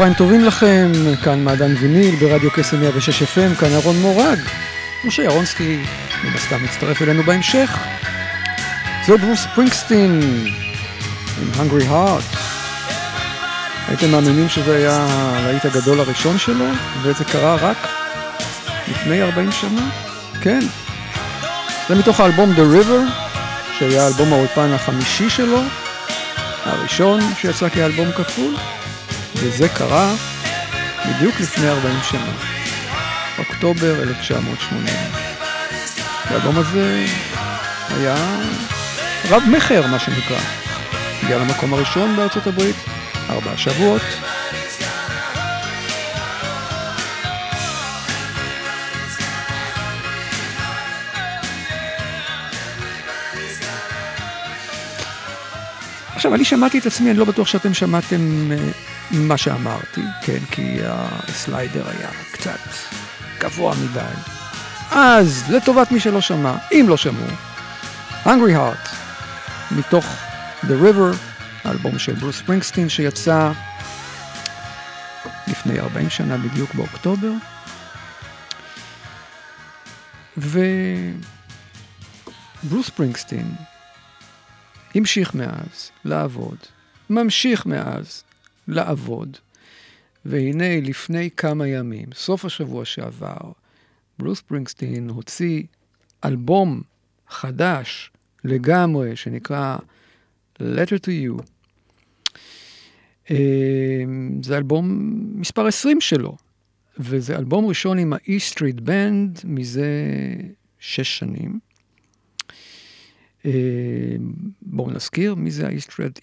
צהריים טובים לכם, כאן מעדן ויניל ברדיו קסם 106 FM, כאן אהרון מורג. משה ירונסקי, מן הסתם מצטרף אלינו בהמשך. זהו ברוס ספרינגסטין עם Hungry Heart. הייתם מאמינים שזה היה הלהיט הגדול הראשון שלו, וזה קרה רק לפני 40 שנה? כן. זה מתוך האלבום The River, שהיה אלבום האולפן החמישי שלו, הראשון שיצא כאלבום כפול. וזה קרה בדיוק לפני 40 שנה, אוקטובר 1980. והאלבום הזה היה רב מכר, מה שנקרא. הגיע למקום הראשון בארצות הברית, ארבעה שבועות. עכשיו, אני שמעתי את עצמי, אני לא בטוח שאתם שמעתם אה, מה שאמרתי, כן, כי הסליידר היה קצת גבוה מדי. אז, לטובת מי שלא שמע, אם לא שמעו, Hungry Heart, מתוך The River, האלבום של ברוס ספרינגסטין, שיצא לפני 40 שנה בדיוק באוקטובר. וברוס ספרינגסטין המשיך מאז לעבוד, ממשיך מאז לעבוד, והנה לפני כמה ימים, סוף השבוע שעבר, ברוס ספרינגסטין הוציא אלבום חדש לגמרי, שנקרא Letter to You. אה, זה אלבום מספר 20 שלו, וזה אלבום ראשון עם ה-E מזה שש שנים. אה, בואו נזכיר מי זה ה-E Street.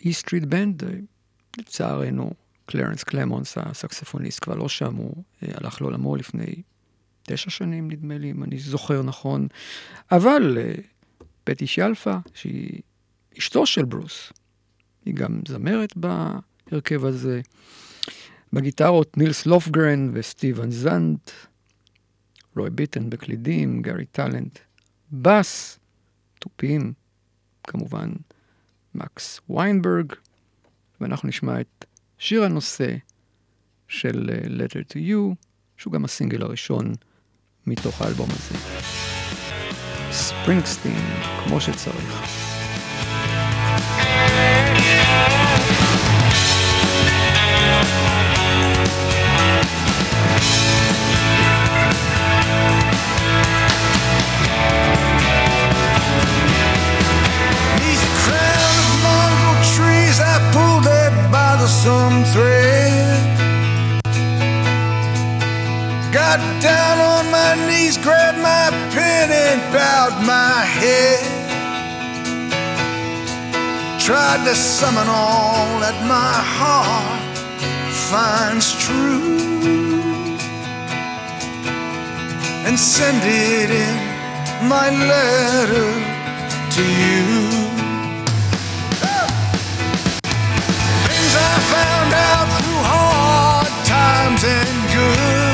אה, לצערנו, קלרנס קלמונס, הסקספוניסט, כבר לא שם, הוא אה, הלך לעולמו לפני תשע שנים, נדמה לי, אם אני זוכר נכון. אבל אה, פטי שלפה, שהיא אשתו של ברוס, היא גם זמרת בהרכב הזה. בגיטרות נילס לופגרן וסטיבן זנט, רוי ביטן בקלידים, גארי טאלנט, בס, תופים, כמובן מקס ויינברג, ואנחנו נשמע את שיר הנושא של אה, Letter to You, שהוא גם הסינגל הראשון מתוך האלבום הזה. ספרינגסטין, כמו שצריך. Got down on my knees, grabbed my pen, and bowed my head. Tried to summon all that my heart finds true and send it in my letter to you. Things I found out through hard times and good.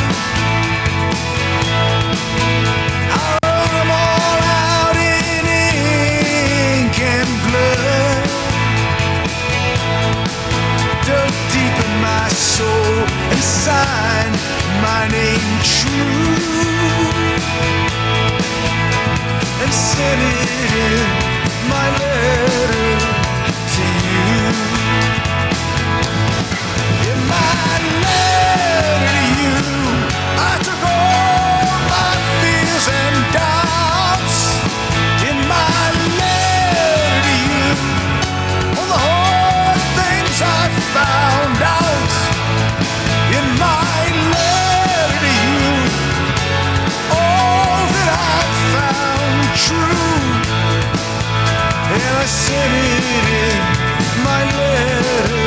Signed my name true. And sent it in my letter I sent it in my letter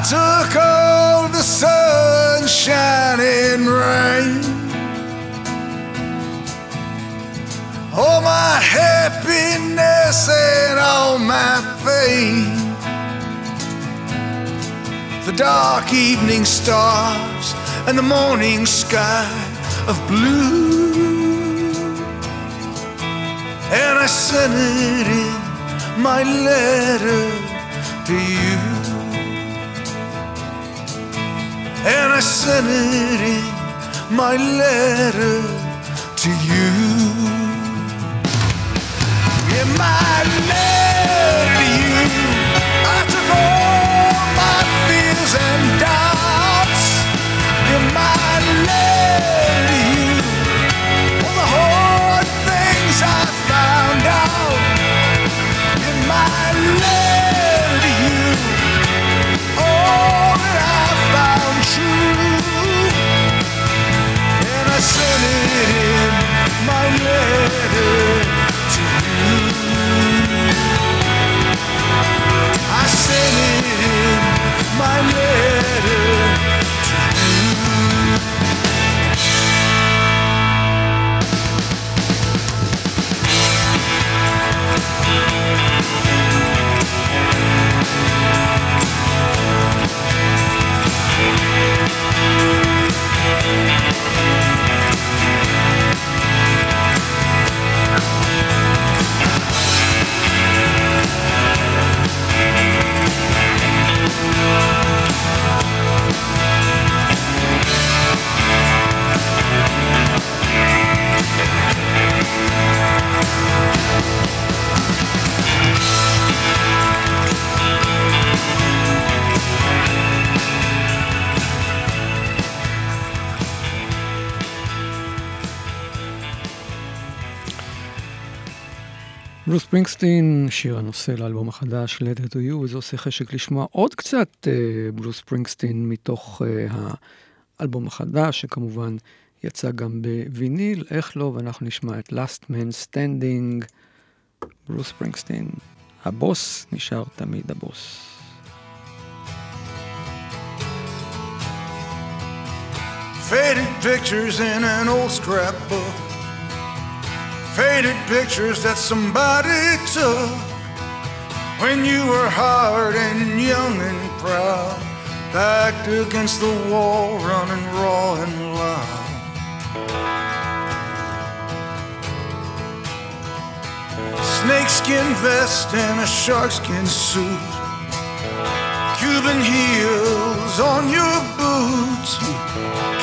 I took all the sunshine and rain, all my happiness and all my pain, the dark evening stars and the morning sky of blue, and I sent it in my letter to you. And I sent it in my letter ברוס פרינגסטין, שיר הנושא לאלבום החדש, Let it to you, וזה עושה חשק לשמוע עוד קצת אה, ברוס פרינגסטין מתוך אה, האלבום החדש, שכמובן יצא גם בוויניל, איך לא, ואנחנו נשמע את Last Man Standing, ברוס פרינגסטין, הבוס נשאר תמיד הבוס. Faded pictures in an old scrapbook. Faded pictures that somebody took when you were hard and young and proud. Backed against the wall, running raw and loud. Snakeskin vest and a sharkskin suit. Cuban heels on your boots,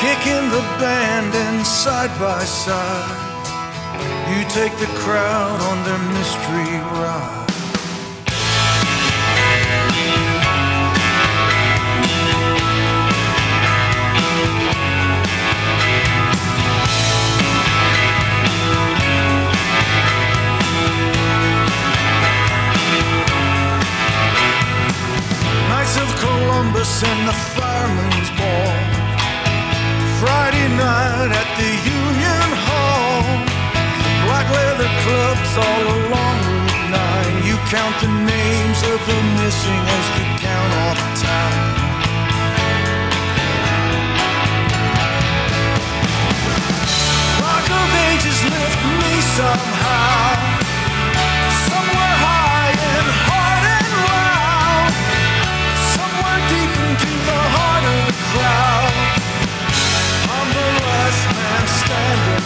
kicking the band and side by side. You take the crowd on their mystery ride. Knights of Columbus and the Fireman's Ball. Friday night at the Union. Black leather clubs all along Route 9. You count the names of the missing as you count off time. Rock of ages lift me somehow. Somewhere high and hard and loud. Somewhere deep into the heart of the crowd. I'm the last man standing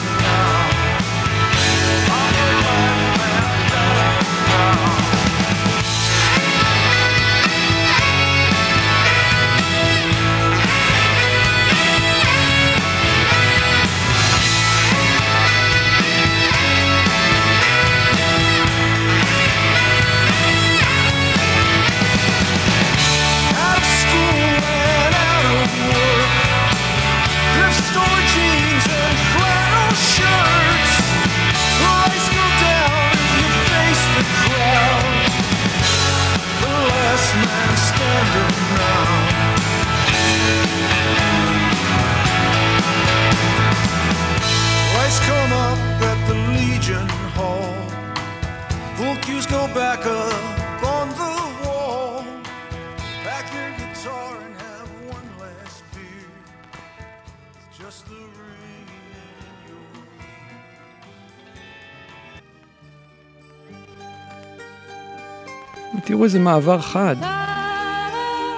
ותראו איזה מעבר חד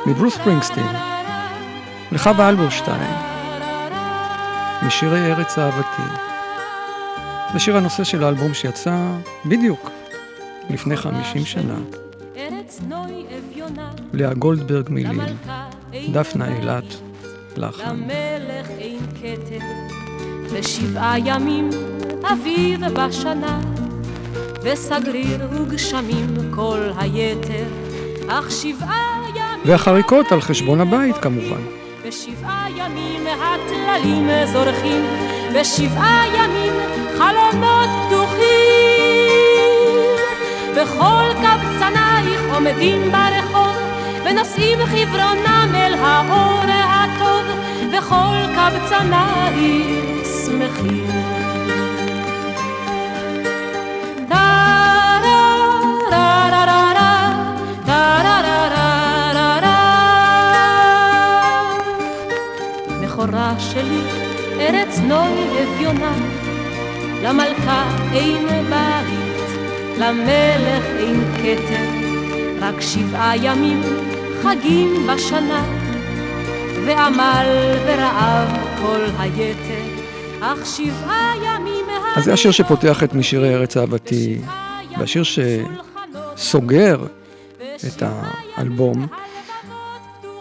מברוס פרינגסטין לחווה אלברשטיין, משירי ארץ אהבתי. זה שיר הנושא של האלבום שיצא בדיוק לפני 50 שנה. לאה גולדברג מילים, דפנה אילת לחן. אין ושבעה ימים וסגריר וגשמים כל היתר, אך שבעה ימים... והחריקות על חשבון הבית כמובן. בשבעה ימים הטללים זורחים, בשבעה ימים חלומות פתוחים. וכל קבצנייך עומדים ברחוב, ונושאים חברונם אל האור הטוב, וכל קבצנייך שמחים. נוי אביונה, למלכה אין בית, למלך אין כתר, רק שבעה ימים חגים בשנה, ועמל ורעב כל היתר, אך שבעה ימים... אז זה השיר שפותח את משירי ארץ אהבתי, והשיר שסוגר את האלבום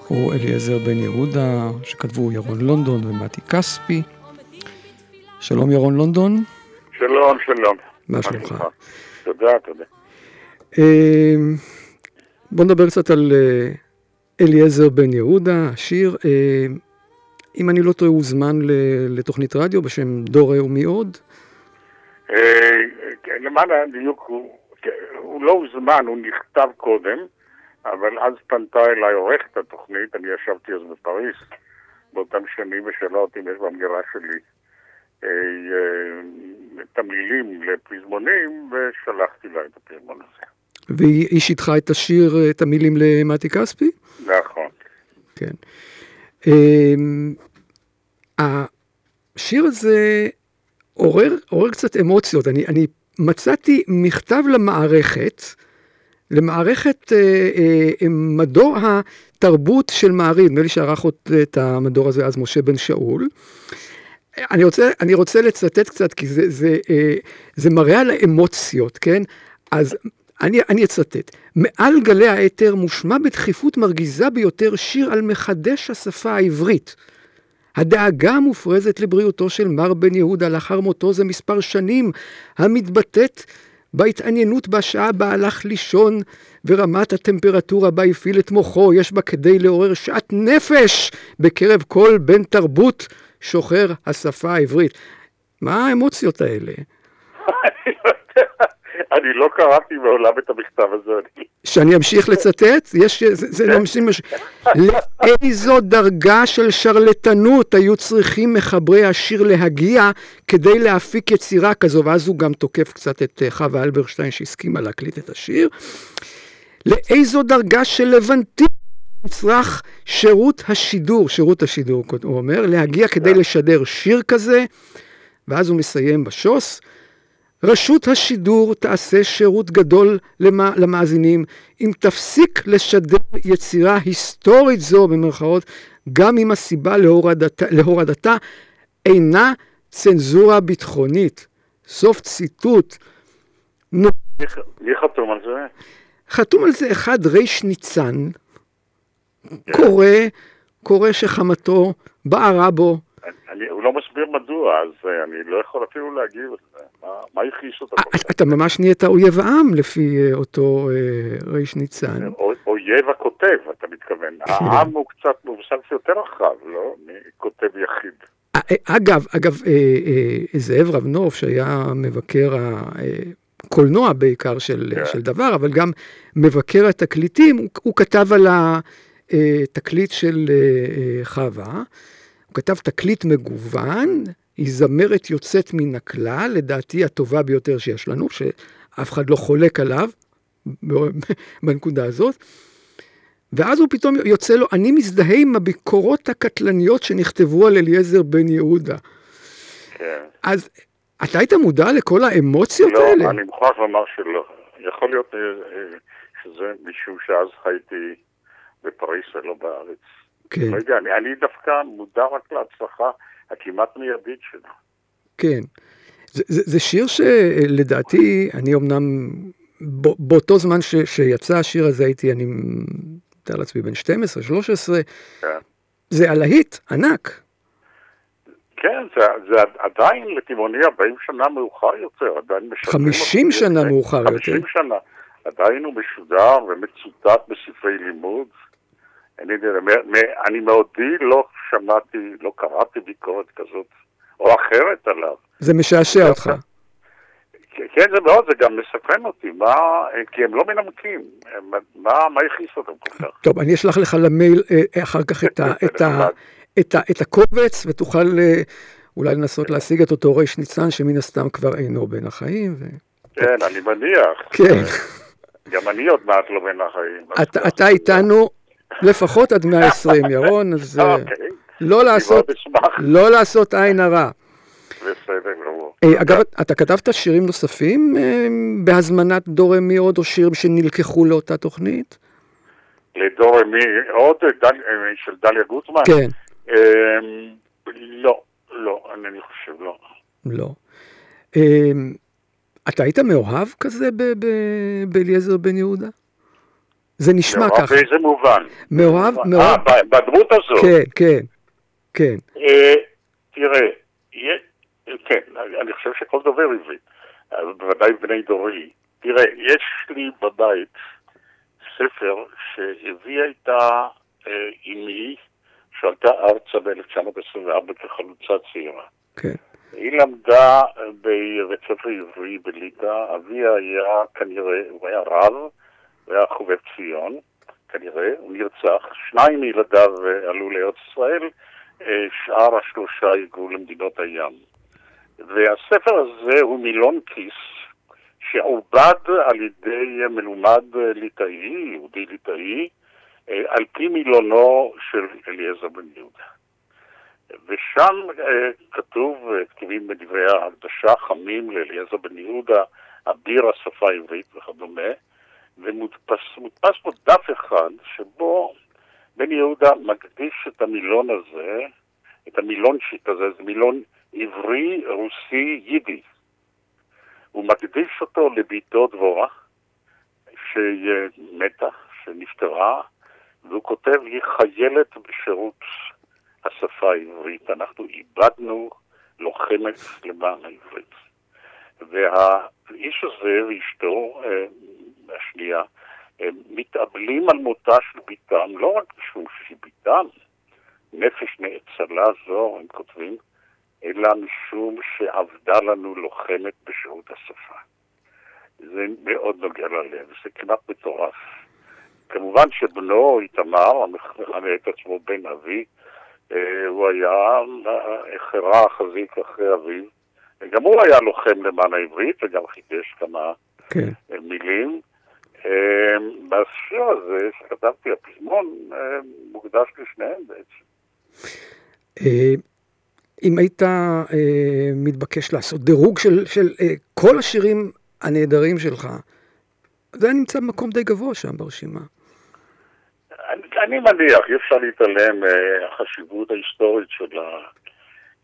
הוא אליעזר בן יהודה, שכתבו ירון לונדון ומתי כספי. שלום ירון לונדון, שלום, שלום. מה שלומך? תודה, תודה. אה, בוא נדבר קצת על אה, אליעזר בן יהודה, השיר. אה, אם אני לא טועה, הוא הוזמן ל- לתוכנית רדיו בשם דור ומי עוד. אה, כן, למען הדיוק הוא לא הוזמן, הוא נכתב קודם, אבל אז פנתה אליי עורכת התוכנית, אני ישבתי אז בפריס באותם שנים ושאלה אותי אם יש במגירה שלי תמלילים לפזמונים, ושלחתי לה את הפזמון הזה. והיא שידחה את השיר, אה, את המילים למתי כספי? נכון. כן. אמ, השיר הזה עורר, עורר קצת אמוציות. אני, אני מצאתי מכתב למערכת, למערכת אה, אה, מדור התרבות של מעריב, נדמה לי שערך את המדור הזה אז משה בן שאול. אני רוצה, אני רוצה לצטט קצת, כי זה, זה, אה, זה מראה על האמוציות, כן? אז אני, אני אצטט. מעל גלי האתר מושמע בדחיפות מרגיזה ביותר שיר על מחדש השפה העברית. הדאגה המופרזת לבריאותו של מר בן יהודה לאחר מותו זה מספר שנים, המתבטאת בהתעניינות בשעה בה הלך לישון, ורמת הטמפרטורה בה הפעיל את מוחו, יש בה כדי לעורר שאט נפש בקרב כל בן תרבות שוחר השפה העברית. מה האמוציות האלה? אני לא קראתי מעולם את המכתב הזה. אני- שאני אמשיך לצטט? יש, זה, זה לא מש... לאיזו דרגה של שרלטנות היו צריכים מחברי השיר להגיע כדי להפיק יצירה כזו, ואז הוא גם תוקף קצת את אה, חווה אלברשטיין שהסכימה להקליט את השיר. לאיזו דרגה של לבנטי נצרך שירות השידור, שירות השידור, הוא אומר, להגיע כדי לשדר שיר כזה, ואז הוא מסיים בשוס. רשות השידור תעשה שירות גדול למא, למאזינים אם תפסיק לשדר יצירה היסטורית זו במרכאות, גם אם הסיבה להורדתה, להורדתה אינה צנזורה ביטחונית. סוף ציטוט. מי חתום על זה? חתום על זה אחד ריש ניצן, קורא, קורא שחמתו בערה בו. אני, הוא לא מסביר מדוע, אז אה, אני לא יכול אפילו להגיב על זה. מה, מה הכעיס אותו? כך? אתה- ממש נהיית אויב העם לפי אה, אותו אה, ריש ניצן. או- אויב הכותב, אתה מתכוון. העם הוא קצת מבוסס יותר רחב, לא? מכותב יחיד. אה, אה, אגב, אגב, אה, אה, זאב רבנוף, שהיה מבקר הקולנוע בעיקר של, כן. של דבר, אבל גם מבקר התקליטים, הוא, הוא כתב על התקליט של אה, אה, חווה, הוא כתב תקליט מגוון, היא זמרת יוצאת מן הכלל, לדעתי הטובה ביותר שיש לנו, שאף אחד לא חולק עליו בנקודה הזאת. ואז הוא פתאום יוצא לו, אני מזדהה עם הביקורות הקטלניות שנכתבו על אליעזר בן יהודה. כן. אז אתה היית מודע לכל האמוציות לא, האלה? אני מוכרח לומר שלא. יכול להיות אה, אה, שזה משום שאז חייתי בפריס ולא בארץ. כן, לא יודע, אני, אני דווקא מודע רק להצלחה הכמעט מיידית שלו. כן. זה, זה, זה שיר שלדעתי, אני אמנם, בא- באותו זמן ש, שיצא השיר הזה הייתי, אני מתאר לעצמי בן 12, 13, כן. זה הלהיט ענק. כן, זה, זה עדיין לטבעוני 40 שנה מאוחר יותר, עדיין משדרים 50 אותו. שנה מאוחר יותר. 50 שנה. עדיין הוא משודר ומצוטט בספרי לימוד. אני, אני מעודי לא שמעתי, לא קראתי ביקורת כזאת או אחרת עליו. זה משעשע אותך. כן, זה מאוד, זה גם מסכן אותי, מה, כי הם לא מנמקים, הם, מה, מה הכעיס אותם כל כך? טוב, אני אשלח לך למייל אה, אחר כך את, ה, את, ה, את, ה, את הקובץ, ותוכל אה, אולי לנסות להשיג את אותו ריש ניצן, שמן הסתם כבר אינו בין החיים. ו... כן, אני מניח. כן. גם אני עוד מעט לא בין החיים. אתה. אתה איתנו לפחות עד 120, ירון, אז אה, אוקיי, לא לעשות. לא לעשות עין הרע. בסדר גמור. אה, אגב, אתה כתבת שירים נוספים אה, בהזמנת דורמי עוד, או שירים שנלקחו לאותה תוכנית? לדור אמי, עוד של דליה גוטמן? כן, אמ, לא, לא, אני חושב לא. לא. אה, אתה היית מאוהב כזה באליעזר בן יהודה? זה נשמע מאוהב ככה. באיזה מובן? מאוהב, אה, מאוהב, ב- בדמות הזו. כן, כן, כן. אה, תראה, יה- כן, אני- חושב שכל דובר עברית, בוודאי בני דורי. תראה, יש לי בבית ספר שהביאה איתה אה, אמי, שעלתה ארצה ב-1924 כחלוצה צעירה. כן. היא למדה בבית ספר עברי בליטא, אביה היה כנראה, הוא היה רב, חובב ציון, כנראה, הוא נרצח, שניים מילדיו אה, עלו לארץ ישראל, אה, שאר השלושה היגרו למדינות הים. והספר הזה הוא מילון כיס שעובד על ידי מלומד ליטאי, יהודי ליטאי, אה, על פי מילונו של אליעזר בן יהודה. ושם כתוב, כתובים בדברי ההקדשה חמים לאליעזר בן יהודה, אביר השפה העברית וכדומה, ומודפס מודפס פה דף אחד שבו בן יהודה מקדיש את המילון הזה, את המילון שיט הזה, זה מילון עברי, רוסי, יידי. הוא מקדיש אותו לביתו דבורה, שמתה, שנפטרה, והוא כותב, היא חיילת בשירות השפה העברית. אנחנו איבדנו לוחמת למען העברית. והאיש הזה ואשתו, אה, השנייה, אה, מתאבלים על מותה של בתם, לא רק משום שהיא בתם, נפש נאצלה זו, הם כותבים, אלא משום שעבדה לנו לוחמת בשירות השפה. זה מאוד נוגע ללב, זה כמעט מטורף. כמובן שבנו, איתמר, המכנה את עצמו בן אבי, אה, הוא היה החרה החזיק אחרי אביו. גם הוא היה לוחם למען העברית וגם חידש כמה כן. אה, מילים. אה, בשיר הזה שכתבתי, הפזמון, אה, מוקדש לשניהם בעצם. אה, אם היית אה, מתבקש לעשות דירוג של, של אה, כל השירים הנהדרים שלך, זה היה נמצא במקום די גבוה שם ברשימה. אני, אני מניח, אי אפשר להתעלם מהחשיבות ההיסטורית של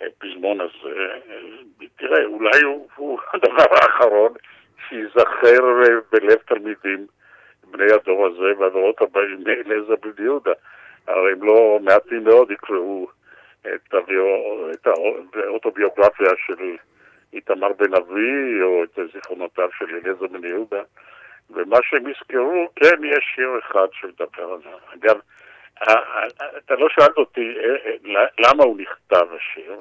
הפזמון הזה. אה, תראה, אולי הוא, הוא הדבר האחרון שייזכר אה, בלב תלמידים בני הדור הזה והדורות הבאים מאליעזר בן יהודה. הרי הם לא מעטים מאוד יקראו את, הביו, את האוטוביוגרפיה של איתמר בן אבי או את זיכרונותיו של אליעזר בן יהודה. ומה שהם יזכרו, כן, יש שיר אחד שמדבר על זה. אגב, אתה לא שאלת אותי אה, אה, למה הוא נכתב השיר.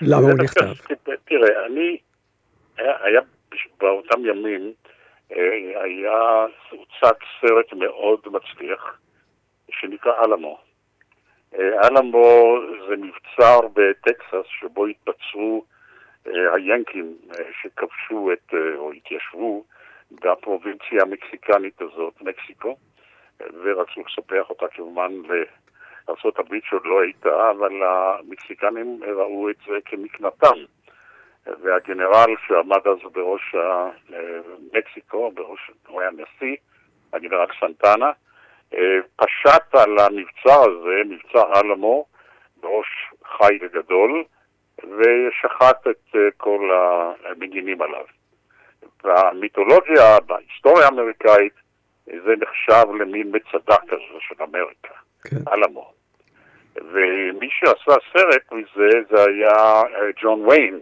למה הוא נכתב? תראה, אני, היה, באותם ימים, אה, היה, הוצג סרט מאוד מצליח, שנקרא אלמו. אה, אלמו זה מבצר בטקסס שבו התבצרו אה, היאנקים אה, שכבשו את, אה, או התיישבו בפרובינציה המקסיקנית הזאת, מקסיקו, ורצו לספח אותה כמובן לארה"ב שעוד לא הייתה, אבל המקסיקנים ראו את זה כמקנתם. והגנרל שעמד אז בראש אה, מקסיקו, בראש, הוא היה נשיא, הגנרל סנטנה, אה, פשט על המבצר הזה, מבצר אלמו, בראש חי וגדול, ושחט את אה, כל המגינים עליו. במיתולוגיה, בהיסטוריה האמריקאית, זה נחשב למין מצדה כזו של אמריקה, כן. אלמו. ומי שעשה סרט מזה זה היה ג'ון ויין,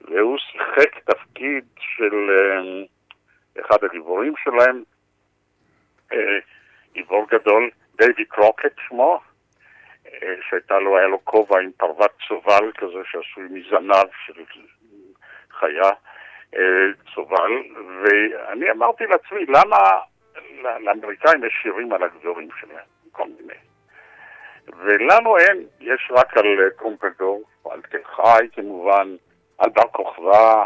והוא שיחק תפקיד של אה, אחד הגיבורים שלהם, אה, גיבור גדול, דייווי קרוקט שמו, אה, שהייתה לו, היה לו כובע עם פרוות צובל כזה שעשוי מזנב של חיה, צובל, ואני אמרתי לעצמי, למה לאמריקאים יש שירים על הגדורים שלהם, כל מיני. ולנו אין, יש רק על טרומפלדור, על תל חי כמובן, על בר כוכבא,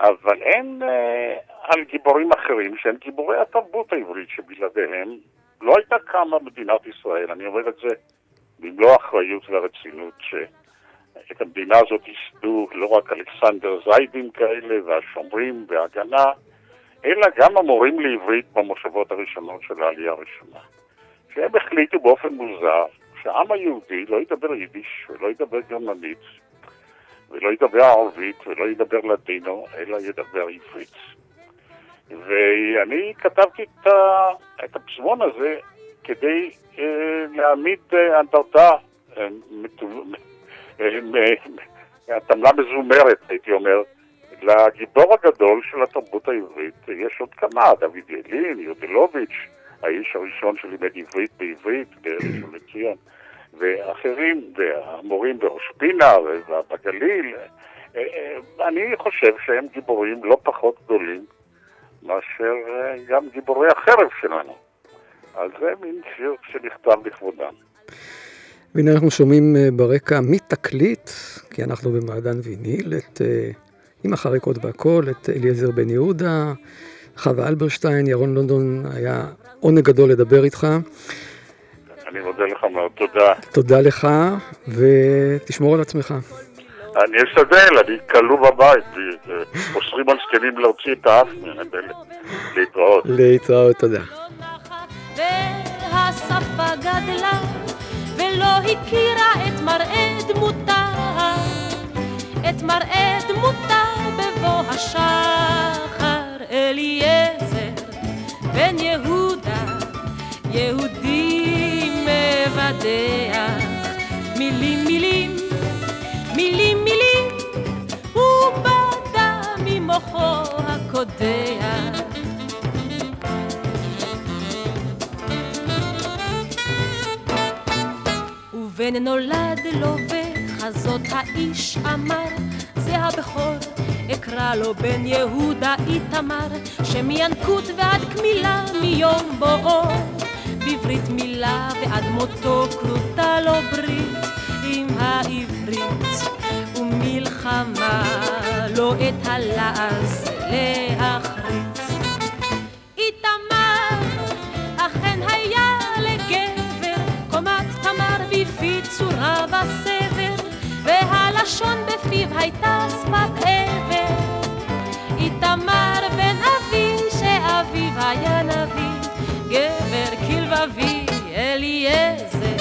אבל אין אה, על גיבורים אחרים שהם גיבורי התרבות העברית שבלעדיהם לא הייתה קמה מדינת ישראל. אני אומר את זה במלוא האחריות והרצינות, שאת המדינה הזאת ייסדו לא רק אלכסנדר זיידים כאלה והשומרים וההגנה, אלא גם המורים לעברית במושבות הראשונות של העלייה הראשונה. שהם החליטו באופן מוזר שהעם היהודי לא ידבר יידיש ולא ידבר גרמנית ולא ידבר ערבית ולא ידבר לדינו, אלא ידבר עברית. ואני כתבתי את, ה... את הפזמון הזה כדי אה, להעמיד אה, אנדרטה, אה, אה, התעמלה מזומרת, הייתי אומר, לגיבור הגדול של התרבות העברית. יש עוד כמה, דוד ילין, יודלוביץ', האיש הראשון שלימד עברית בעברית בראשון לציון, ואחרים, והמורים בראש פינה ובגליל, אה, אה, אני חושב שהם גיבורים לא פחות גדולים מאשר אה, גם גיבורי החרב שלנו. אז זה מין שיר שנכתב לכבודם. והנה אנחנו שומעים ברקע מתקליט, כי אנחנו במעדן ויניל, את עם החריקות והכל, את אליעזר בן יהודה, חווה אלברשטיין, ירון לונדון, היה עונג גדול לדבר איתך. אני מודה לך מאוד, תודה. תודה לך, ותשמור על עצמך. אני אשתדל, אני כלוא בבית, אוסרים על זקנים להוציא את האף מהדלת. להתראות. להתראות, תודה. והשפה גדלה, ולא הכירה את מראה דמותה, את מראה דמותה בבוא השחר. אליעזר בן יהודה, יהודי מבדח, מילים מילים, מילים מילים, הוא בדה ממוחו הקודח. ובן נולד לו וחזות האיש אמר, זה הבכור, אקרא לו בן יהודה איתמר, שמינקות ועד קמילה מיום בואו, בברית מילה ועד מותו כרותה לו ברית עם העברית, ומלחמה לא את הלעז להחריט. איתמר אכן היה לגבר, קומת תמר ויפי צורה בסבר, והלשון בפיו הייתה שפת עבר. איתמר בן אבי, שאביו היה נביא, אליעזר,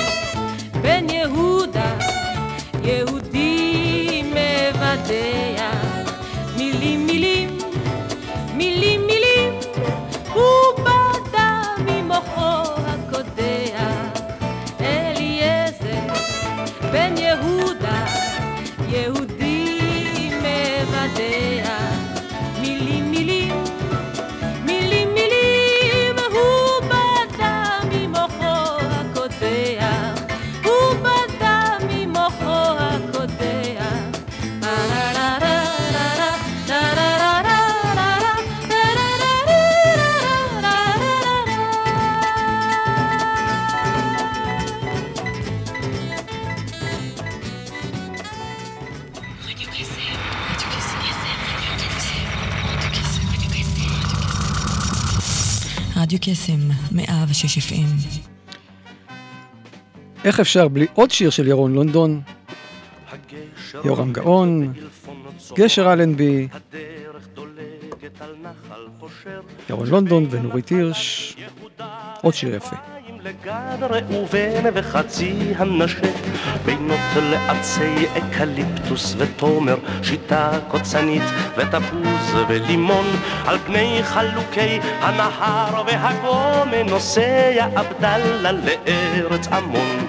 בן יהודה, יהודי מבדח, רדיו קסם, 106 FM. איך אפשר בלי עוד שיר של ירון לונדון, יורם גאון, גשר אלנבי, ירון לונדון ונורית הירש, עוד שיר יפה. לגד ראובן וחצי הנשק בינות לעצי אקליפטוס ותומר שיטה קוצנית ותפוז ולימון על פני חלוקי הנהר והגומן נוסע עבדאללה לארץ עמון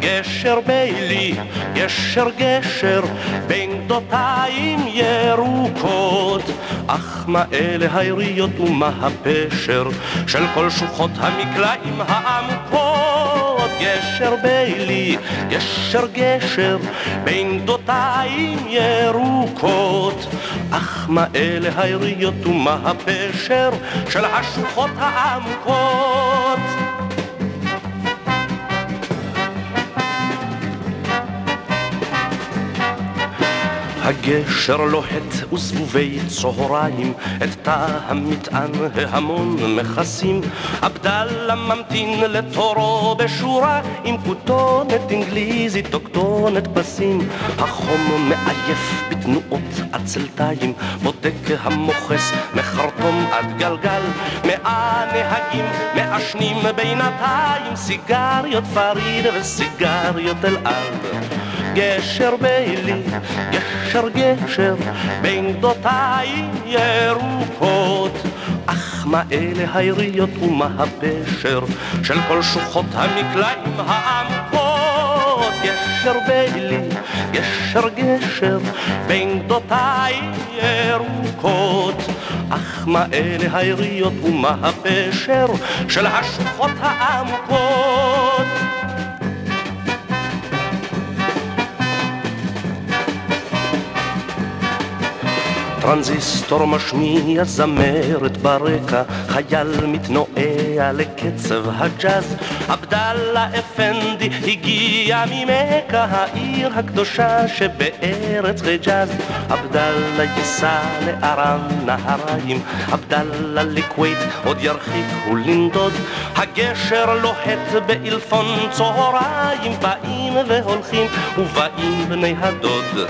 גשר בילי, גשר גשר, בין גדותיים ירוקות. אך מה אלה היריות ומה הפשר של כל שוחות המקלעים העמוקות? גשר בילי, גשר גשר, בין גדותיים ירוקות. אך מה אלה היריות ומה הפשר של השוחות העמוקות? הגשר לוהט וזבובי צהריים, את תא המטען ההמון מכסים. עבדאללה ממתין לתורו בשורה, עם כותונת אנגליזית או כתונת פסים. החום מעייף בתנועות עצלתיים, בודק המוכס מחרטום עד גלגל. מאה נהגים מעשנים בינתיים, סיגריות פריד וסיגריות אלעל. גשר בילי, גשר גשר, בין גדותיים ירוקות. אך מה אלה היריות ומה הפשר של כל שוחות המקלעים העמקות? גשר בילי, גשר גשר, בין גדותיים ירוקות. אך מה אלה היריות ומה הפשר של השוחות העמקות? טרנזיסטור משמיע זמרת ברקע, חייל מתנועע לקצב הג'אז. עבדאללה אפנדי הגיע ממכה, העיר הקדושה שבארץ חיג'אז. עבדאללה ייסע לארם נהריים, עבדאללה לכווית עוד ירחיקו לנדוד. הגשר לוהט באלפון צהריים, באים והולכים ובאים בני הדוד.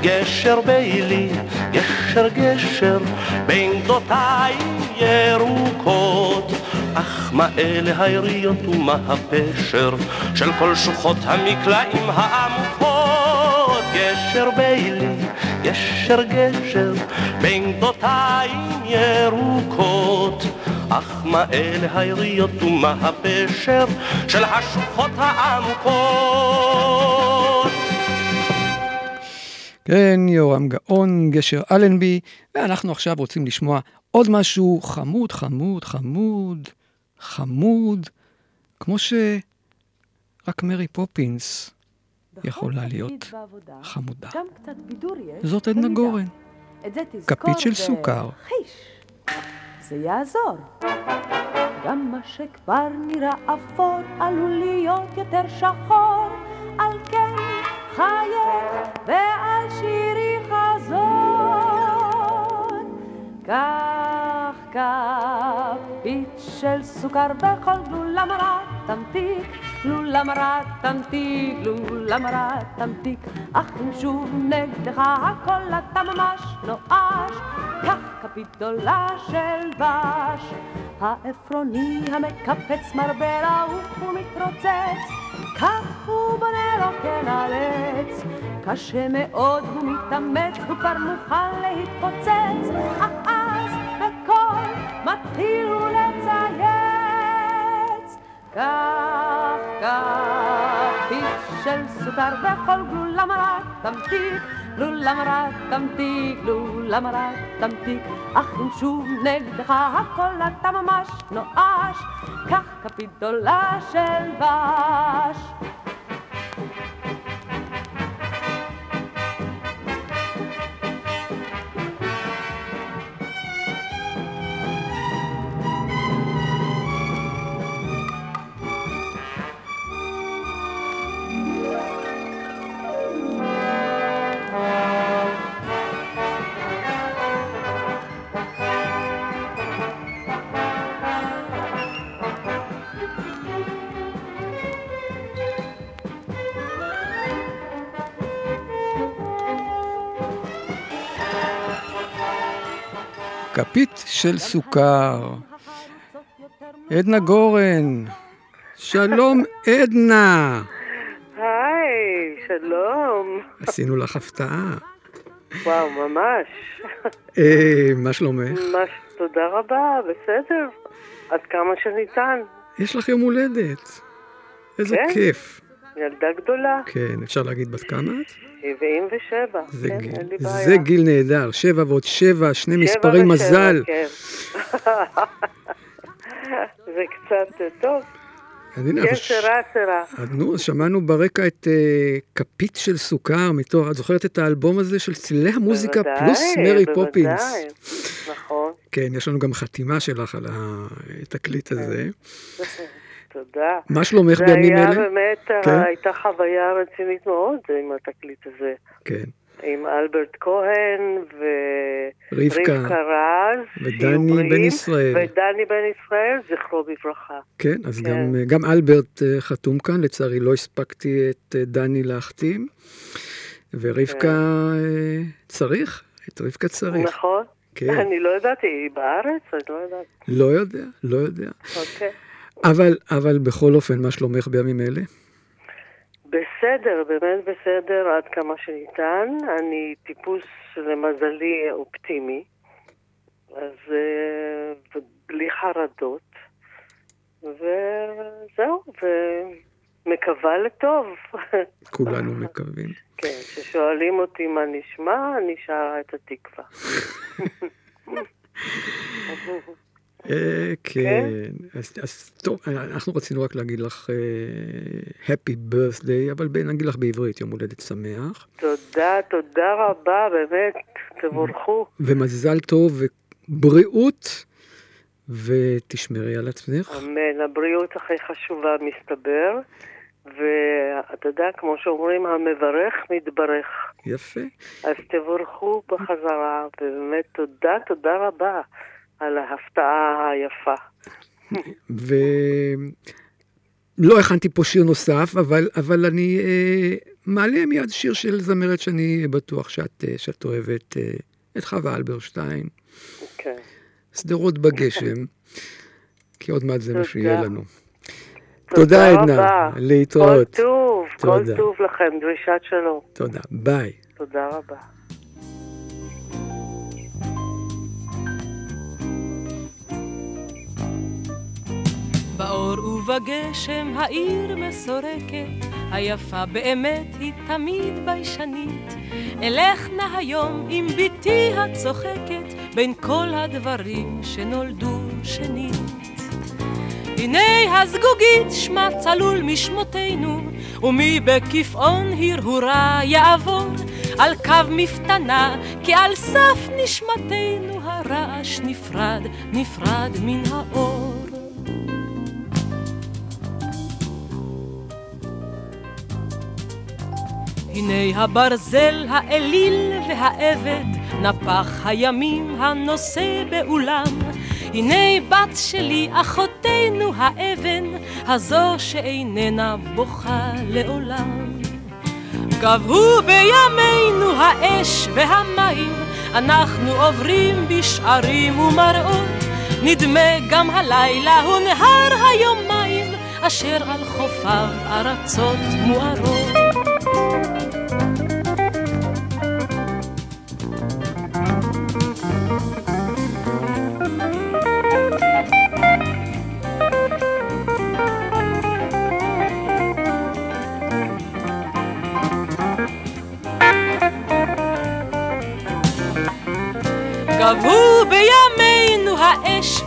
גשר בילי, גשר גשר, בין גדותיים ירוקות. אך מה אלה היריות ומה הפשר של כל שוחות המקלעים העמוקות? גשר בילי, גשר גשר, בין גדותיים ירוקות. אך מה אלה היריות ומה הפשר של השוחות העמוקות? כן, יורם גאון, גשר אלנבי, ואנחנו עכשיו רוצים לשמוע עוד משהו חמוד, חמוד, חמוד, חמוד, כמו שרק מרי פופינס יכולה להיות חמודה. בידור יש. זאת עדנה. גורן. כפית של סוכר. חיש. זה יעזור. גם מה שכבר נראה אפור עלול להיות יותר שחור. על כן חייך ועל שירי חזון. קח כפית של סוכר בכל גלולה מרה תמתיק, גלולה מרה תמתיק, גלולה מרה תמתיק. אך אם שוב נגדך הכל אתה ממש נואש, קח כפית גדולה של דבש. העפרוני המקפץ מרבה לעוף ומתרוצץ, כך הוא בונה לו כן על עץ. קשה מאוד הוא מתאמץ, הוא כבר מוכן להתפוצץ, אך אז בקול מתחיל הוא לצייץ. קח כפית של סוכר וכל גלולה מרה תמתיק, גלולה מרה תמתיק, גלולה מרה תמתיק. אך אם שוב נגדך הכל אתה ממש נואש, קח כפית גדולה של דבש. של סוכר. עדנה גורן. שלום, עדנה. היי, שלום. עשינו לך הפתעה. וואו, ממש. אה, מה שלומך? ממש תודה רבה, בסדר. עד כמה שניתן. יש לך יום הולדת. איזה כן? כיף. ילדה גדולה, כן, אפשר להגיד בת כמה את? 77. זה כן, גיל. אין לי בעיה. זה גיל נהדר. שבע ועוד שבע, שני שבע מספרים ושבע, מזל. כן. זה קצת אה, טוב. כן, אבל שרה, שרה. אז נו, שמענו ברקע את אה, כפית של סוכר מתוך, את זוכרת את האלבום הזה של צלילי המוזיקה בוודאי, פלוס מרי בוודאי. פופינס? נכון, כן, יש לנו גם חתימה שלך על התקליט הזה. תודה. מה שלומך זה בימים היה אלה? באמת, אה, כן. הייתה חוויה רצינית מאוד עם התקליט הזה. כן. עם אלברט כהן רבקה. ורבקה רז, ודני בן ישראל. ודני בן ישראל, זכרו בברכה. כן, אז כן. גם, גם אלברט אה, חתום כאן, לצערי לא הספקתי את אה, דני להחתים. ורבקה כן. אה, צריך, את רבקה צריך. נכון? כן. אני לא ידעתי, היא בארץ? אני לא יודעת. לא יודע, לא יודע. אוקיי. אבל, אבל בכל אופן, מה שלומך בימים אלה? בסדר, באמת בסדר עד כמה שניתן. אני טיפוס למזלי אופטימי, אז אה, בלי חרדות, וזהו, ומקווה לטוב. כולנו מקווים. כן, כששואלים אותי מה נשמע, אני שרה את התקווה. אה, כן, אז, אז טוב, אנחנו רצינו רק להגיד לך אה, Happy birthday, אבל נגיד לך בעברית יום הולדת שמח. תודה, תודה רבה, באמת. תבורכו. ומזל טוב ובריאות, ותשמרי על עצמך. אמן, הבריאות הכי חשובה מסתבר, ואתה יודע, כמו שאומרים, המברך מתברך. יפה. אז תבורכו בחזרה, ובאמת תודה, תודה רבה על ההפתעה היפה. ולא הכנתי פה שיר נוסף, אבל, אבל אני אה, מעלה מיד שיר של זמרת שאני בטוח שאת, אה, שאת אוהבת, אה, את חווה אלברשטיין, כן. שדרות בגשם, כי עוד מעט זה מה. שיהיה לנו. תודה עדנה. להתראות. כל טוב, כל תודה. טוב לכם, דרישת שלום. תודה. ביי. תודה רבה. באור ובגשם העיר מסורקת, היפה באמת היא תמיד ביישנית. אלך נא היום עם בתי הצוחקת, בין כל הדברים שנולדו שנית. הנה הזגוגית שמה צלול משמותינו, ומי בקיפאון הרהורה יעבור, על קו מפתנה, כי על סף נשמתנו הרעש נפרד, נפרד מן האור. הנה הברזל האליל והעבד, נפח הימים הנושא באולם. הנה בת שלי, אחותנו האבן, הזו שאיננה בוכה לעולם. גבהו בימינו האש והמים, אנחנו עוברים בשערים ומראות. נדמה גם הלילה הוא נהר היומיים, אשר על חופיו ארצות מוארות.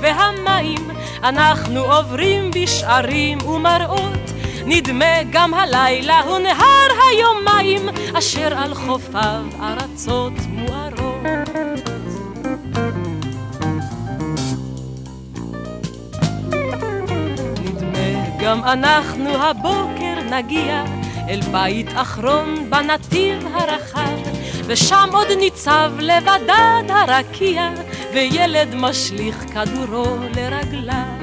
והמים, אנחנו עוברים בשערים ומראות. נדמה גם הלילה הוא נהר היומיים, אשר על חופיו ארצות מוארות. נדמה גם אנחנו הבוקר נגיע אל בית אחרון בנתיב הרחב, ושם עוד ניצב לבדד הרקיע, וילד משליך כדורו לרגליו.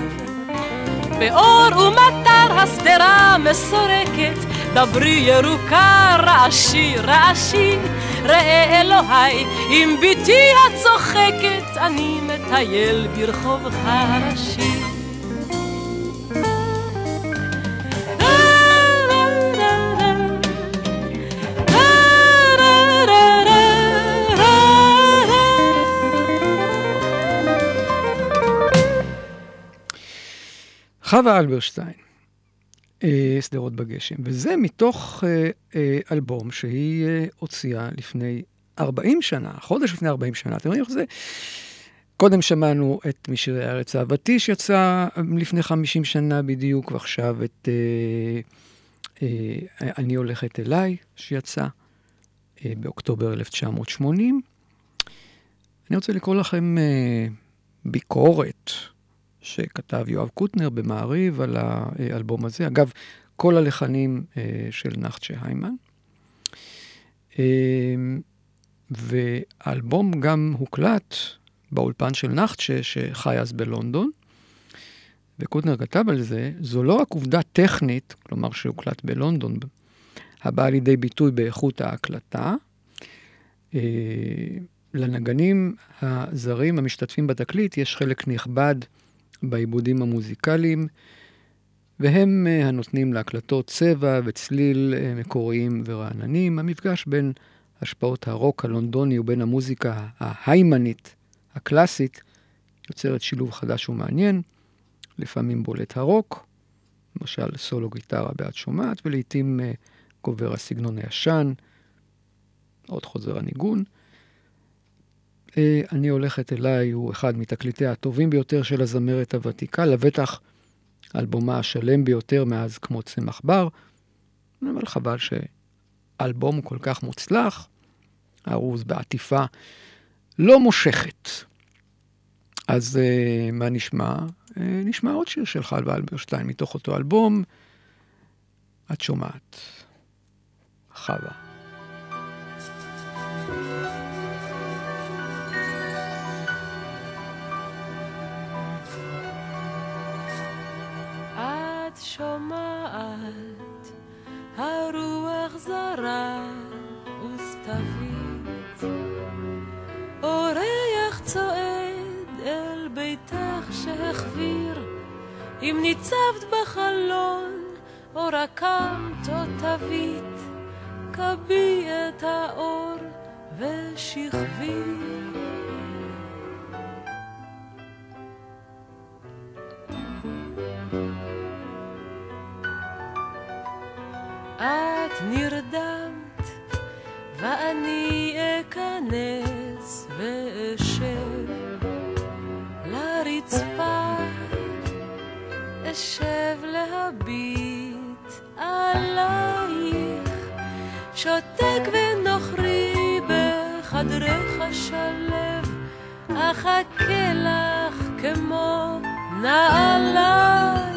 באור ומטר השדרה מסורקת, דברי ירוקה, רעשי, רעשי, ראה אלוהי, עם בתי הצוחקת, אני מטייל ברחובך הראשי. חווה אלברשטיין, אה, שדרות בגשם, וזה מתוך אה, אה, אלבום שהיא אה, הוציאה לפני 40 שנה, חודש לפני 40 שנה. אתם רואים איך זה? קודם שמענו את משירי הארץ אהבתי שיצא לפני 50 שנה בדיוק, ועכשיו את אני הולכת אליי שיצא באוקטובר 1980. אני רוצה לקרוא לכם ביקורת שכתב יואב קוטנר במעריב על האלבום הזה. אגב, כל הלחנים אה, של נחצ'ה היימן. אה, והאלבום גם הוקלט באולפן של נחצ'ה, שחי אז בלונדון. וקוטנר כתב על זה, זו לא רק עובדה טכנית, כלומר שהוקלט בלונדון, הבאה לידי ביטוי באיכות ההקלטה. אה, לנגנים הזרים המשתתפים בתקליט יש חלק נכבד בעיבודים המוזיקליים, והם אה, הנותנים להקלטות צבע וצליל אה, מקוריים ורעננים. המפגש בין השפעות הרוק הלונדוני ובין המוזיקה ההיימנית הקלאסית יוצרת שילוב חדש ומעניין. לפעמים בולט הרוק, למשל סולו גיטרה בעד שומעת, ולעיתים uh, גובר הסגנון הישן, עוד חוזר הניגון. Uh, אני הולכת אליי הוא אחד מתקליטיה הטובים ביותר של הזמרת הוותיקה, לבטח אלבומה השלם ביותר מאז כמו צמח בר, אבל חבל שאלבום כל כך מוצלח, ארוז בעטיפה לא מושכת. אז אה, מה נשמע? אה, נשמע עוד שיר של חלבה אלברשטיין מתוך אותו אלבום. את שומעת. חווה. שומעת, הרוח זרה וסתווית, אורח צועד אל ביתך שהחביר, אם ניצבת בחלון, או רקמת או תווית, כבי את האור ושכבי. אשב להביט עלייך, שותק ונוכרי בחדרך שלב, אחכה לך כמו נעלייך.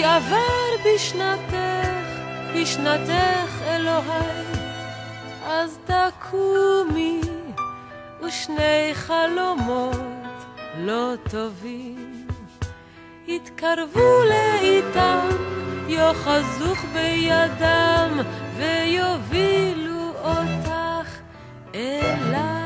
כי עבר בשנתך, בשנתך אלוהי, אז תקומי, ושני חלומות לא טובים יתקרבו לאיתם, יאחזוך בידם, ויובילו אותך אליי.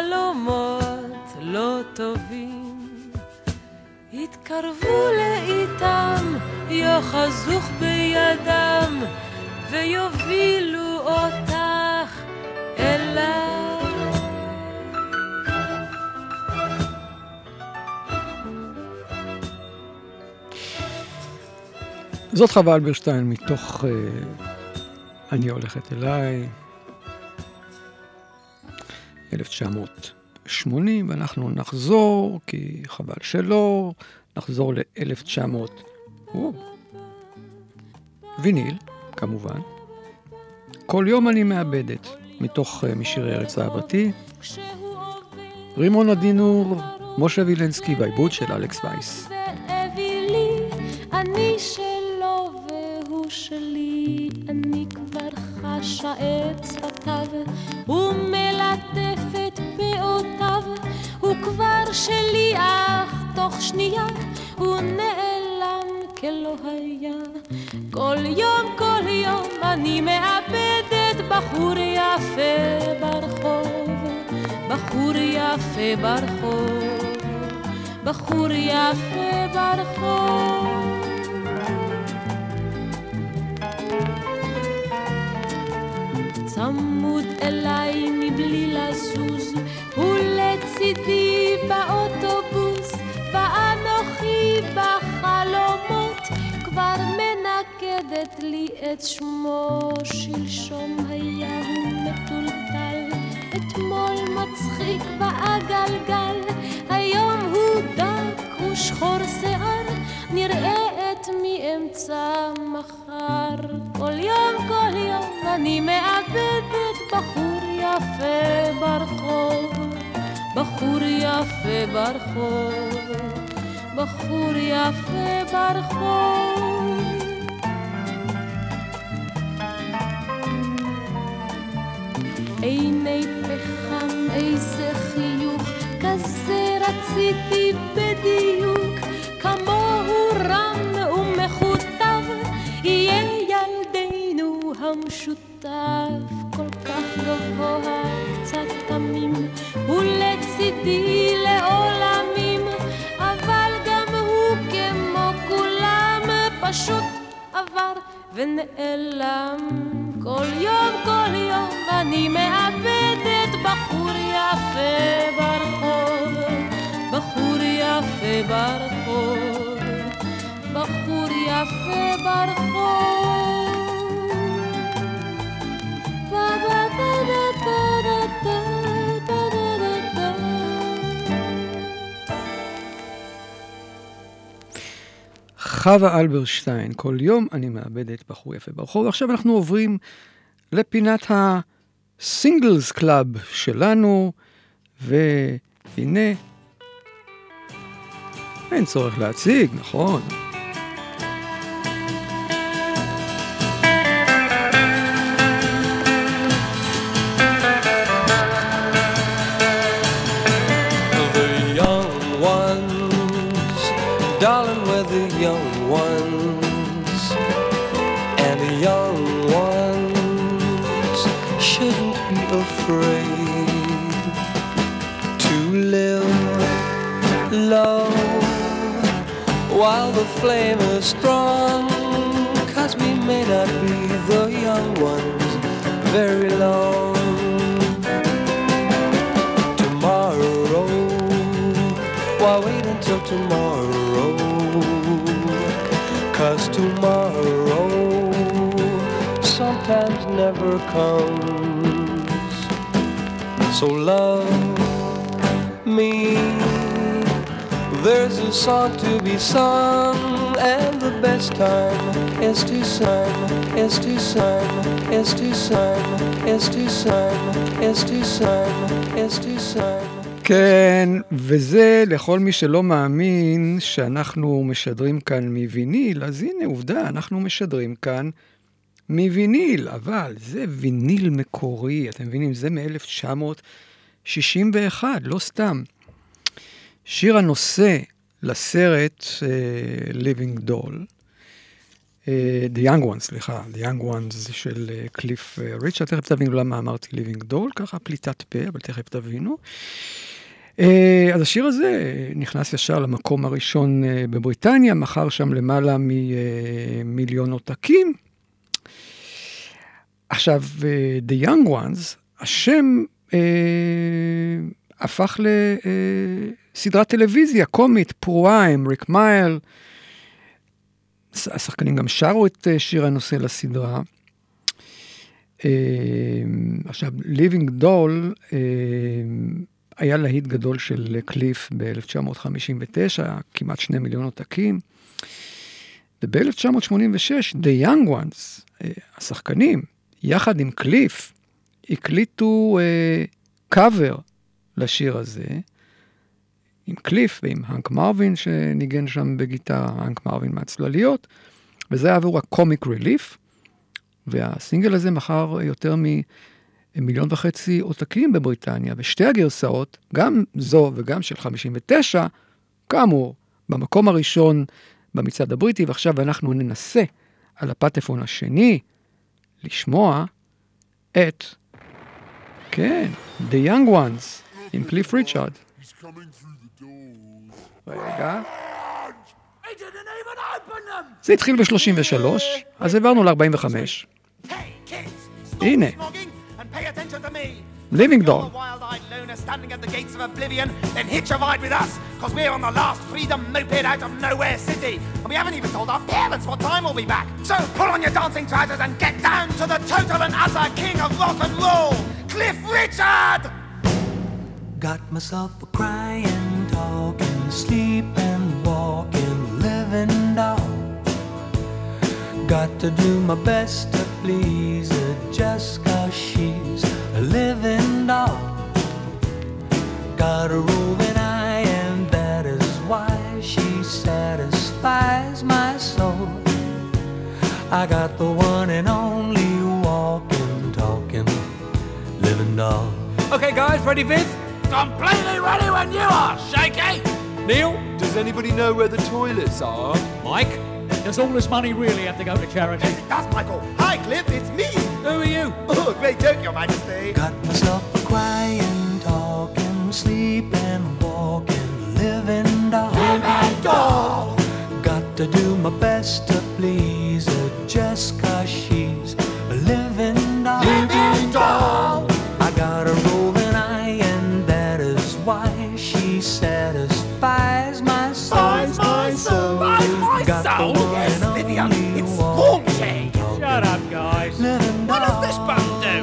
חלומות לא טובים יתקרבו לאיתם, יאחזוך בידם, ויובילו אותך אליי. זאת חווה אלברשטיין מתוך אה, אני הולכת אליי, 1980, ואנחנו נחזור, כי חבל שלא, נחזור ל-1900, ויניל, כמובן. כל יום אני מאבדת, מתוך אה, משירי ארץ אהבתי. רימון עדינור, משה וילנסקי והעיבוד של אלכס וייס. אני כבר חשה את שפתיו, שנייה הוא נעלם כלא היה. כל יום, כל יום אני מאבדת בחור יפה ברחוב, בחור יפה ברחוב. בחור יפה ברחוב. צמוד אליי מנקדת לי את שמו, שלשום היה הוא מטולטל, אתמול מצחיק בעגלגל, היום הוא דק ושחור שיער, נראה את מאמצע מחר. כל יום, כל יום אני מאבדת בחור יפה ברחוב, בחור יפה ברחוב, בחור יפה ברחוב. עיני פחם, איזה חיוך, כזה רציתי בדיוק, כמוהו רם ומכותב, יהיה ילדנו המשותף, כל כך גבוה, קצת תמים, ולצידי לעולמים, אבל גם הוא כמו כולם, פשוט עבר ונעלם. כל יום, כל יום אני מאבדת בחור יפה ברחוב, בחור יפה ברחוב, בחור יפה ברחוב. חווה אלברשטיין, כל יום אני מאבדת בחור יפה ברחוב. ועכשיו אנחנו עוברים לפינת ה singles club שלנו, והנה, אין צורך להציג, נכון? While the flame is strong. Cause we may not be the young ones very long. Tomorrow, why wait until tomorrow? Cause tomorrow sometimes never comes. So love me. There's a song to be sung, and the best time is to sing, is to sing, is to sing, is to sing, is to sing, is to sing. כן, וזה לכל מי שלא מאמין שאנחנו משדרים כאן מוויניל, אז הנה עובדה, אנחנו משדרים כאן מוויניל, אבל זה ויניל מקורי, אתם מבינים? זה מ-1961, לא סתם. שיר הנושא לסרט uh, Living Doll, uh, The Young Ones, סליחה, The Young Ones של uh, קליף uh, ריצ'רד, תכף תבינו למה אמרתי Living Doll, ככה פליטת פה, אבל תכף תבינו. Uh, אז השיר הזה נכנס ישר למקום הראשון uh, בבריטניה, מכר שם למעלה ממיליון עותקים. עכשיו, uh, The Young Ones, השם uh, הפך לסדרת טלוויזיה קומית, פרועה עם ריק מייל. השחקנים גם שרו את uh, שיר הנושא לסדרה. Uh, עכשיו, Doll, uh, היה להיט גדול של קליף ב-1959, כמעט שני מיליון עותקים. וב-1986, The Young Ones, אה, השחקנים, יחד עם קליף, הקליטו קאבר לשיר הזה, עם קליף ועם הנק מרווין שניגן שם בגיטרה, הנק מרווין מהצלליות, וזה היה עבור הקומיק ריליף, והסינגל הזה מכר יותר מ... מיליון וחצי עותקים בבריטניה, ושתי הגרסאות, גם זו וגם של 59, כאמור, במקום הראשון במצעד הבריטי, ועכשיו אנחנו ננסה על הפטפון השני לשמוע את, כן, The Young Ones עם קליף ריצ'רד. רגע. זה התחיל ב-33, אז העברנו ל-45. הנה. Living loner standing at the gates of oblivion, then hitch a ride with us, cause we're on the last freedom moped out of nowhere city. And we haven't even told our parents what time we'll be back. So pull on your dancing trousers and get down to the total and utter king of rock and roll, Cliff Richard! Got myself a crying, talking, sleeping, walking, living doll. Got to do my best to please her just cause she's a living doll. got a roving eye, and that is why she satisfies my soul. I got the one and only walking, talking, living doll. Okay, guys, ready, Viv? Completely ready when you are, Shaky! Neil, does anybody know where the toilets are? Mike? Does all this money really have to go to charity? Yes, it does, Michael. Hi, Cliff, it's me. Who are you? Oh, great joke, Your Majesty. Got myself a crying, talking, sleeping, walking, living doll. Living doll. Got to do my best to please her just Yes, and Vivian, only it's haunting. Shut up, guys. What does this button do?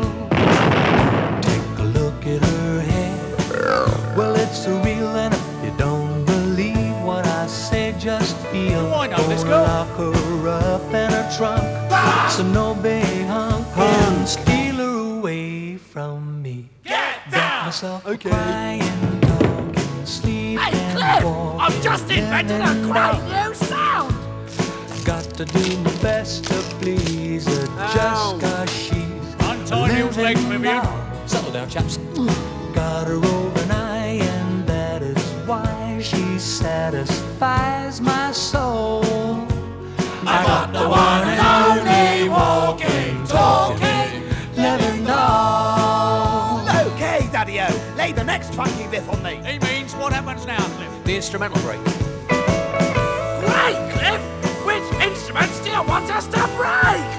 Take a look at her head. Well, it's a real, and if you don't believe what I say, just feel. Oh, I know this Gonna girl. Lock her up in her trunk. Ah! So no big hunk and steal her away from me. Get a Okay. crying, talking, sleeping, Hey, Cliff, I've just invented a great new sound. To do my best to please her Ow. just cause she's legs, living Vivian. Settle down, chaps. Got her over an eye, and that is why she satisfies my soul. I got the one and only walking, talking, living doll. Okay, Daddy-O, lay the next funky riff on me. He means what happens now, Cliff? The instrumental. Break, and still want to stop right?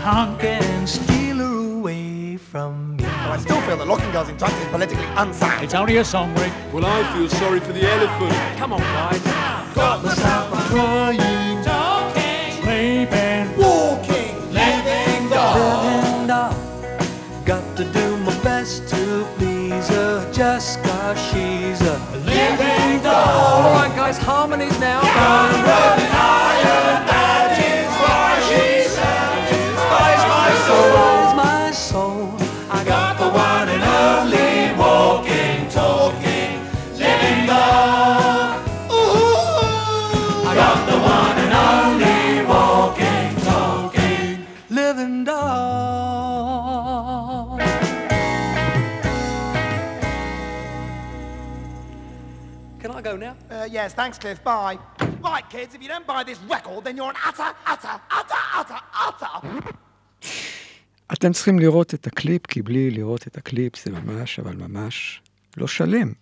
No big hunk. And steal her away from me. Oh, I still feel that locking girls in trunks is politically unsound. It's only a song, Rick. well, I feel sorry for the elephant. Come on, guys. Got myself a Crying. Talking. Sleeping. walking, living doll. Living doll. Got to do my best to please her just cause she's a Living doll. All right, guys, harmonies now. satisfies yes, thanks, Cliff. Bye. Right, kids, if you don't buy this record, then you're an utter, utter, utter, utter, utter. אתם צריכים לראות את הקליפ, כי בלי לראות את הקליפ זה ממש, אבל ממש לא שלם.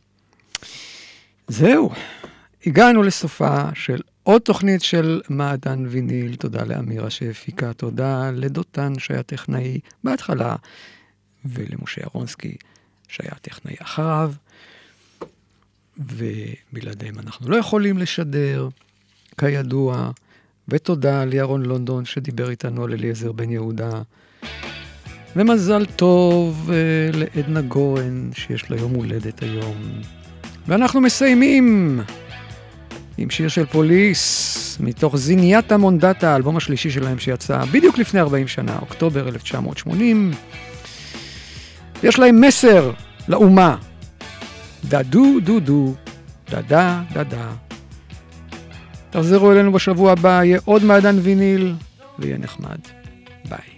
זהו, הגענו לסופה של עוד תוכנית של מעדן ויניל. תודה לאמירה שהפיקה, תודה לדותן שהיה טכנאי בהתחלה, ולמשה ירונסקי שהיה טכנאי אחריו. ובלעדיהם אנחנו לא יכולים לשדר, כידוע. ותודה לירון לונדון שדיבר איתנו על אליעזר בן יהודה. ומזל טוב uh, לעדנה גורן, שיש לה יום הולדת היום. ואנחנו מסיימים עם שיר של פוליס, מתוך זינייתה מונדטה, האלבום השלישי שלהם שיצא בדיוק לפני 40 שנה, אוקטובר 1980. יש להם מסר לאומה. דדו דו דו, דדה דדה. תחזרו אלינו בשבוע הבא, יהיה עוד מעדן ויניל, ויהיה נחמד. ביי.